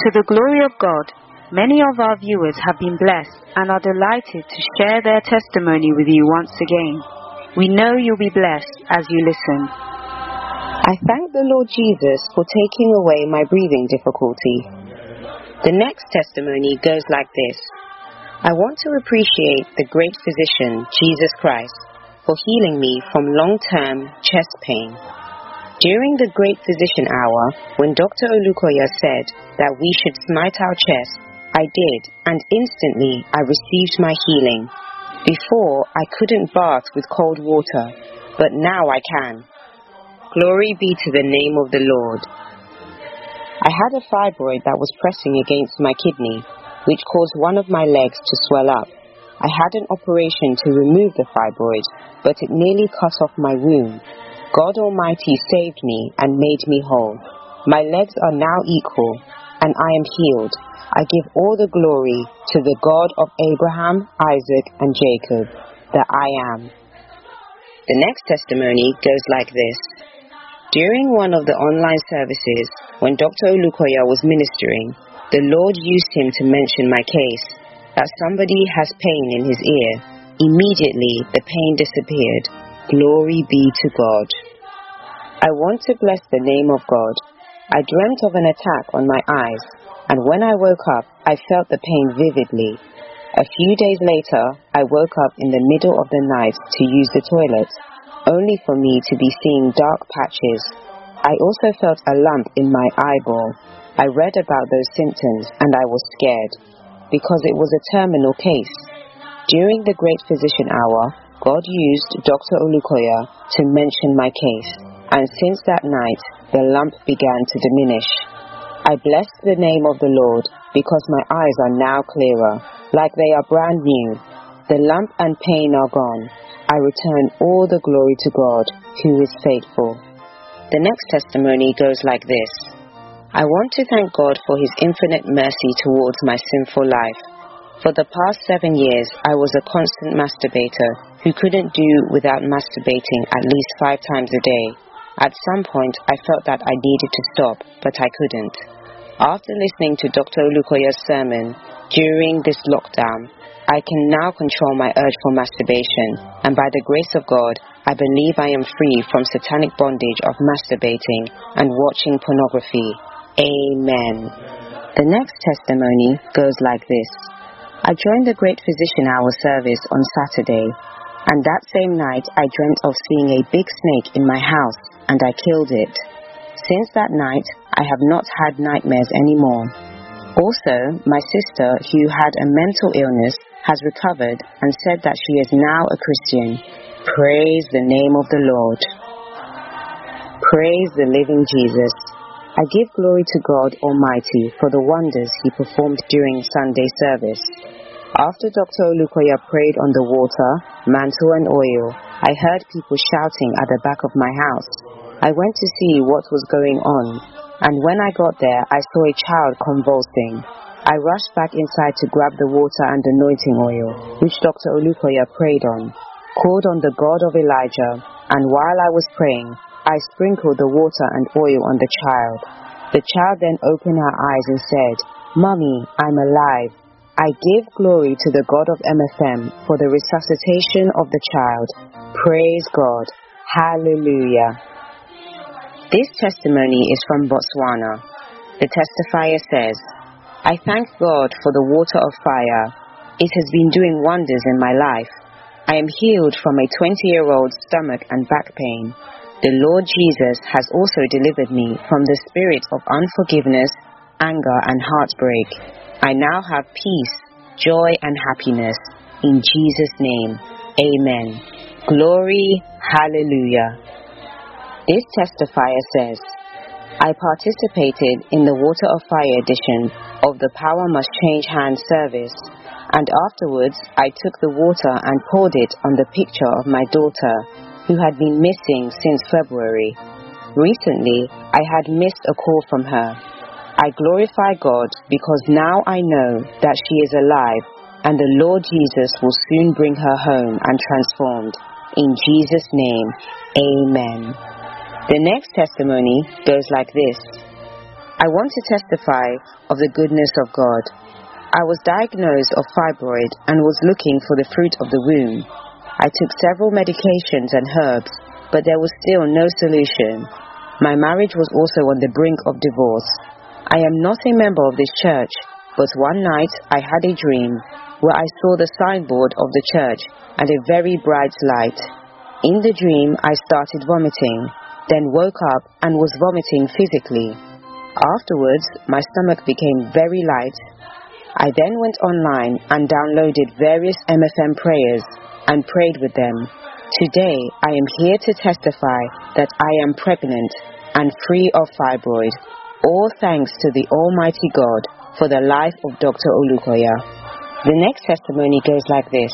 To the glory of God, many of our viewers have been blessed and are delighted to share their testimony with you once again. We know you'll be blessed as you listen. I thank the Lord Jesus for taking away my breathing difficulty. The next testimony goes like this I want to appreciate the great physician, Jesus Christ, for healing me from long term chest pain. During the Great Physician Hour, when Dr. Olukoya said that we should smite our chest, I did, and instantly I received my healing. Before, I couldn't bath with cold water, but now I can. Glory be to the name of the Lord. I had a fibroid that was pressing against my kidney, which caused one of my legs to swell up. I had an operation to remove the fibroid, but it nearly cut off my womb. God Almighty saved me and made me whole. My legs are now equal, and I am healed. I give all the glory to the God of Abraham, Isaac, and Jacob, that I am. The next testimony goes like this. During one of the online services, when Dr. Olukoya was ministering, the Lord used him to mention my case, that somebody has pain in his ear. Immediately, the pain disappeared Glory be to God. I want to bless the name of God. I dreamt of an attack on my eyes, and when I woke up, I felt the pain vividly. A few days later, I woke up in the middle of the night to use the toilet, only for me to be seeing dark patches. I also felt a lump in my eyeball. I read about those symptoms and I was scared because it was a terminal case. During the Great Physician Hour, God used Dr. Olukoya to mention my case, and since that night, the lump began to diminish. I bless the name of the Lord because my eyes are now clearer, like they are brand new. The lump and pain are gone. I return all the glory to God, who is faithful. The next testimony goes like this I want to thank God for his infinite mercy towards my sinful life. For the past seven years, I was a constant masturbator who couldn't do without masturbating at least five times a day. At some point, I felt that I needed to stop, but I couldn't. After listening to Dr. Olukoya's sermon during this lockdown, I can now control my urge for masturbation, and by the grace of God, I believe I am free from satanic bondage of masturbating and watching pornography. Amen. The next testimony goes like this. I joined the Great Physician Hour service on Saturday, and that same night I dreamt of seeing a big snake in my house, and I killed it. Since that night, I have not had nightmares anymore. Also, my sister, who had a mental illness, has recovered and said that she is now a Christian. Praise the name of the Lord. Praise the living Jesus. I give glory to God Almighty for the wonders He performed during Sunday service. After Dr. Olukoya prayed on the water, mantle, and oil, I heard people shouting at the back of my house. I went to see what was going on, and when I got there, I saw a child convulsing. I rushed back inside to grab the water and anointing oil, which Dr. Olukoya prayed on, called on the God of Elijah, and while I was praying, I sprinkled the water and oil on the child. The child then opened her eyes and said, Mommy, I'm alive. I give glory to the God of MFM for the resuscitation of the child. Praise God. Hallelujah. This testimony is from Botswana. The testifier says, I thank God for the water of fire. It has been doing wonders in my life. I am healed from a 20 year old stomach and back pain. The Lord Jesus has also delivered me from the spirit of unforgiveness, anger, and heartbreak. I now have peace, joy, and happiness. In Jesus' name, Amen. Glory, Hallelujah. This testifier says, I participated in the Water of Fire edition of the Power Must Change Hands service, and afterwards I took the water and poured it on the picture of my daughter who had been missing since February. Recently, I had missed a call from her. I glorify God because now I know that she is alive and the Lord Jesus will soon bring her home and transformed. In Jesus' name, Amen. The next testimony goes like this I want to testify of the goodness of God. I was diagnosed of fibroid and was looking for the fruit of the womb. I took several medications and herbs, but there was still no solution. My marriage was also on the brink of divorce. I am not a member of this church, but one night I had a dream where I saw the signboard of the church and a very bright light. In the dream, I started vomiting, then woke up and was vomiting physically. Afterwards, my stomach became very light. I then went online and downloaded various MFM prayers and prayed with them. Today, I am here to testify that I am pregnant and free of fibroid. All thanks to the Almighty God for the life of Dr. Olukoya. The next testimony goes like this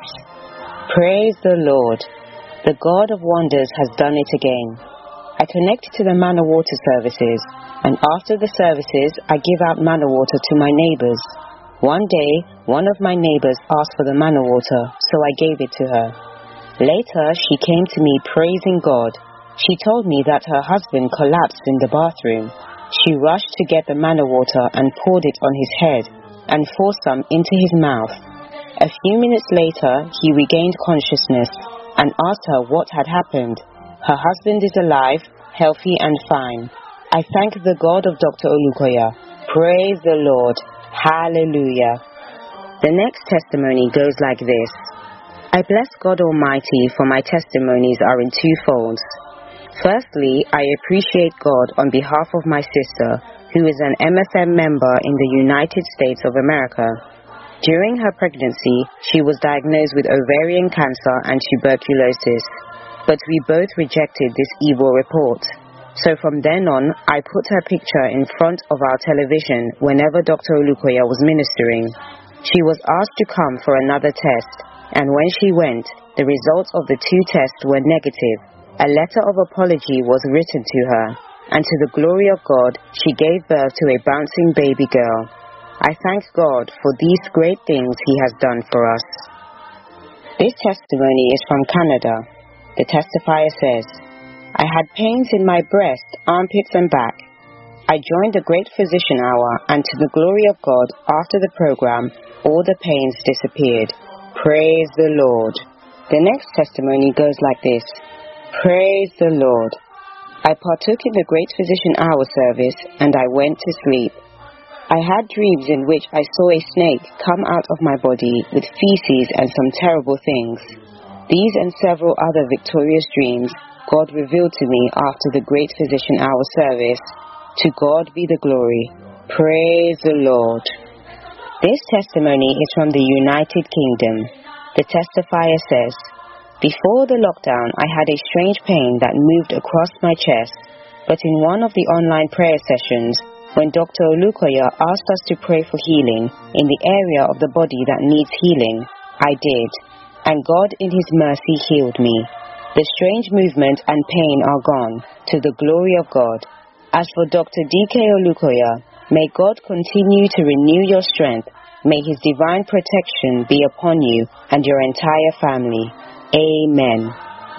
Praise the Lord. The God of wonders has done it again. I connect to the manna water services, and after the services, I give out manna water to my neighbors. One day, one of my neighbors asked for the manna water, so I gave it to her. Later, she came to me praising God. She told me that her husband collapsed in the bathroom. She rushed to get the manna water and poured it on his head and forced some into his mouth. A few minutes later, he regained consciousness and asked her what had happened. Her husband is alive, healthy, and fine. I thank the God of Dr. Olukoya. Praise the Lord. Hallelujah. The next testimony goes like this I bless God Almighty for my testimonies are in two folds. Firstly, I appreciate God on behalf of my sister, who is an MFM member in the United States of America. During her pregnancy, she was diagnosed with ovarian cancer and tuberculosis but we both rejected this evil report. So from then on, I put her picture in front of our television whenever Dr. Olukoya was ministering. She was asked to come for another test, and when she went, the results of the two tests were negative. A letter of apology was written to her, and to the glory of God, she gave birth to a bouncing baby girl. I thank God for these great things He has done for us. This testimony is from Canada. The testifier says, I had pains in my breast, armpits, and back. I joined the Great Physician Hour, and to the glory of God, after the program, all the pains disappeared. Praise the Lord. The next testimony goes like this Praise the Lord. I partook in the Great Physician Hour service, and I went to sleep. I had dreams in which I saw a snake come out of my body with feces and some terrible things. These and several other victorious dreams God revealed to me after the Great Physician Hour service. To God be the glory. Praise the Lord. This testimony is from the United Kingdom. The testifier says, Before the lockdown, I had a strange pain that moved across my chest, but in one of the online prayer sessions, when Dr. Olukoya asked us to pray for healing in the area of the body that needs healing, I did and God in His mercy healed me. The strange movement and pain are gone, to the glory of God. As for Dr. D.K. Olukoya, may God continue to renew your strength. May His divine protection be upon you and your entire family. Amen.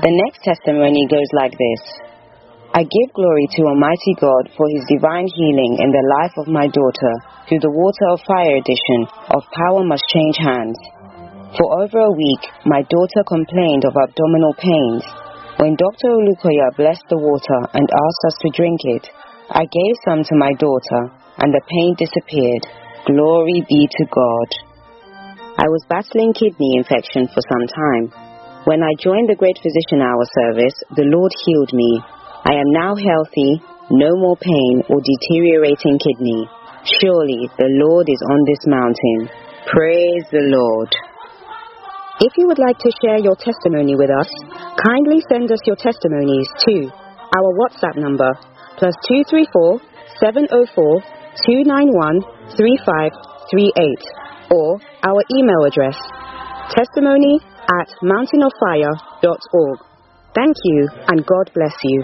The next testimony goes like this. I give glory to Almighty God for His divine healing in the life of my daughter through the Water of Fire edition of Power Must Change Hands. For over a week, my daughter complained of abdominal pains. When Dr. Olukoya blessed the water and asked us to drink it, I gave some to my daughter, and the pain disappeared. Glory be to God. I was battling kidney infection for some time. When I joined the Great Physician Hour service, the Lord healed me. I am now healthy, no more pain or deteriorating kidney. Surely the Lord is on this mountain. Praise the Lord. If you would like to share your testimony with us, kindly send us your testimonies to our WhatsApp number plus 234 704 291 3538 or our email address testimony at mountainoffire.org. Thank you and God bless you.